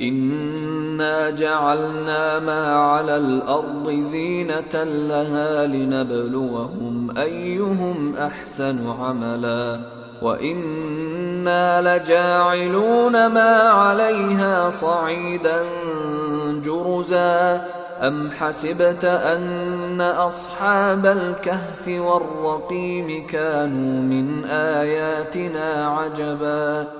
إنا جعلنا ما على الأرض زينة لها لنبلوهم أيهم أحسن عملا وإنا لجاعلون ما عليها صعيدا جرزا أم حسبت أن أصحاب الكهف والرقيم كانوا من آياتنا عجبا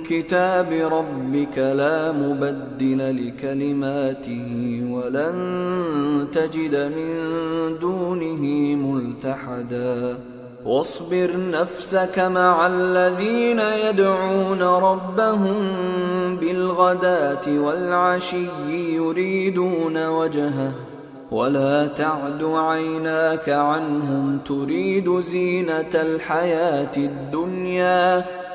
كتاب ربك لا مبدل لكلماته ولن تجد من دونه ملتحدا. واصبر نفسك مع الذين يدعون ربهم بالغداة والعشي يريدون وجهه. ولا تعد عيناك عنهم تريد زينة الحياة الدنيا.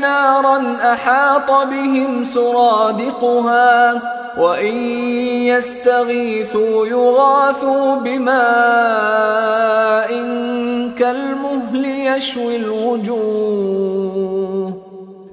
نارا أحاط بهم سرادقها وإن يستغيثوا يغاثوا بماء كالمهل يشوي الوجوه.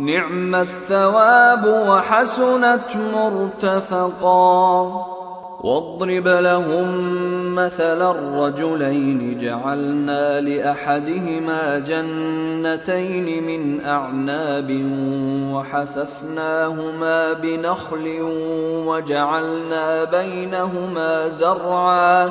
نعم الثواب وحسنت مرتفقا. واضرب لهم مثل الرجلين جعلنا لأحدهما جنتين من أعناب وحففناهما بنخل وجعلنا بينهما زرعا.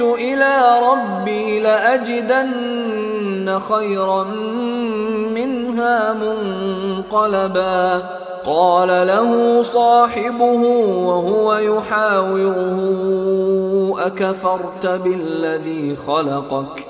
إلى ربي لأجدن خيرا منها منقلبا. قال له صاحبه وهو يحاوره أكفرت بالذي خلقك ۖ؟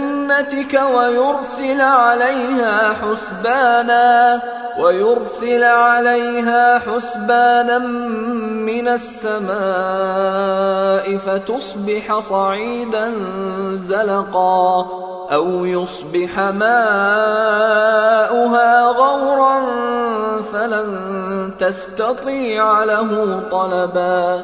جنتك ويرسل عليها حسبانا ويرسل عليها حسبانا من السماء فتصبح صعيدا زلقا أو يصبح ماؤها غورا فلن تستطيع له طلبا.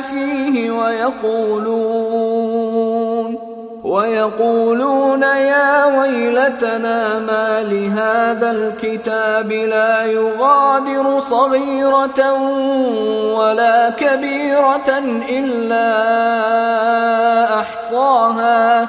فيه ويقولون ويقولون يا ويلتنا ما لهذا الكتاب لا يغادر صغيرة ولا كبيرة إلا أحصاها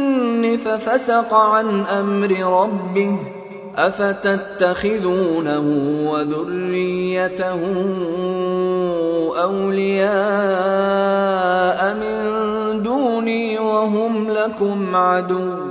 ففسق عن أمر ربه أفتتخذونه وذريته أولياء من دوني وهم لكم عدو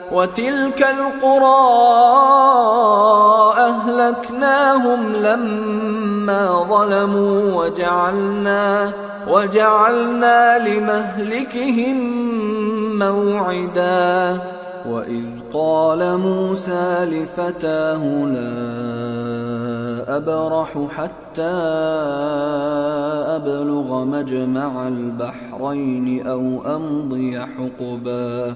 وتلك القرى أهلكناهم لما ظلموا وجعلنا وجعلنا لمهلكهم موعدا. وإذ قال موسى لفتاه لا أبرح حتى أبلغ مجمع البحرين أو أمضي حقبا.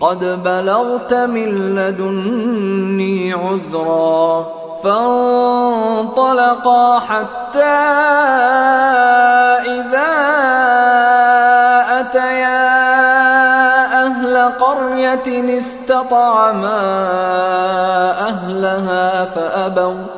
قد بلغت من لدني عذرا فانطلقا حتى إذا أتيا قرية استطعما أهلها فأبوا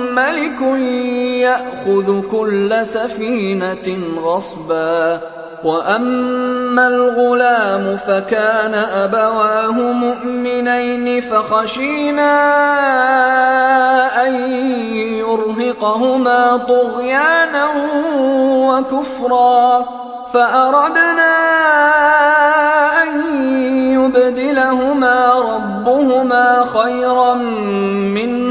ملك يأخذ كل سفينة غصبا. وأما الغلام فكان أبواه مؤمنين فخشينا أن يرهقهما طغيانا وكفرا. فأردنا أن يبدلهما ربهما خيرا منه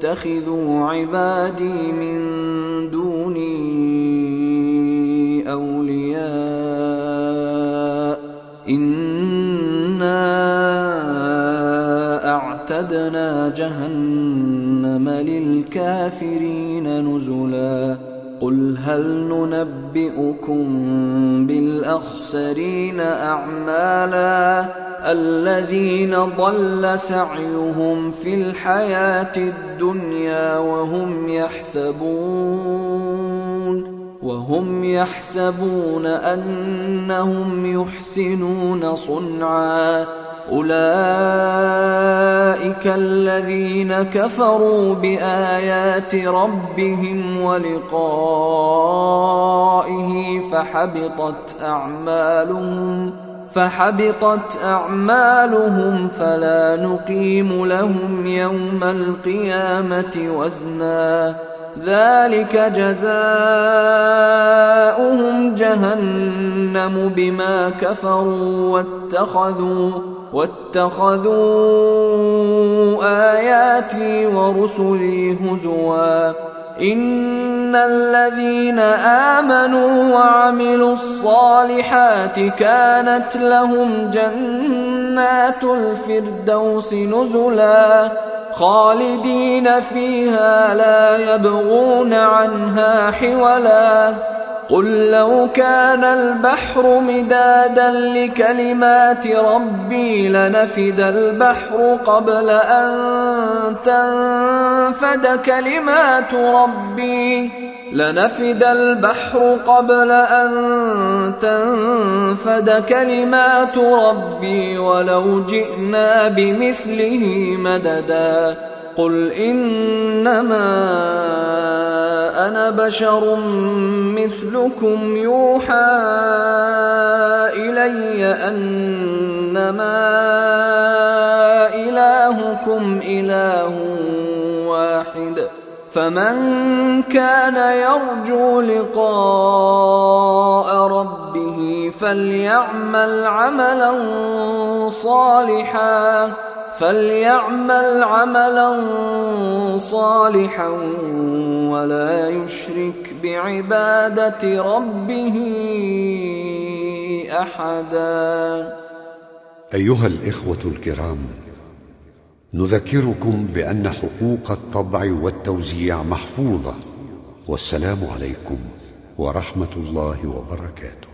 يتخذوا عبادي من دوني أولياء. إنا أعتدنا جهنم للكافرين نزلا. قل هل ننبئكم بالاخسرين اعمالا الذين ضل سعيهم في الحياة الدنيا وهم يحسبون وهم يحسبون أنهم يحسنون صنعا. أولئك الذين كفروا بآيات ربهم ولقائه فحبطت أعمالهم فحبطت أعمالهم فلا نقيم لهم يوم القيامة وزنا. ذلك جزاؤهم جهنم بما كفروا واتخذوا واتخذوا آياتي ورسلي هزوا. إن الذين آمنوا وعملوا الصالحات كانت لهم جنات الفردوس نزلا. خالدين فيها لا يبغون عنها حولا. قل لو كان البحر مدادا لكلمات ربي لنفد البحر قبل أن تنفد كلمات ربي. لنفد البحر قبل أن تنفد كلمات ربي ولو جئنا بمثله مددا. قل إنما أنا بشر مثلكم يوحى إلي أنما إلهكم إله واحد. فمن كان يرجو لقاء ربه فليعمل عملا صالحا فليعمل عملا صالحا ولا يشرك بعباده ربه احدا. أيها الإخوة الكرام نذكركم بأن حقوق الطبع والتوزيع محفوظة والسلام عليكم ورحمة الله وبركاته.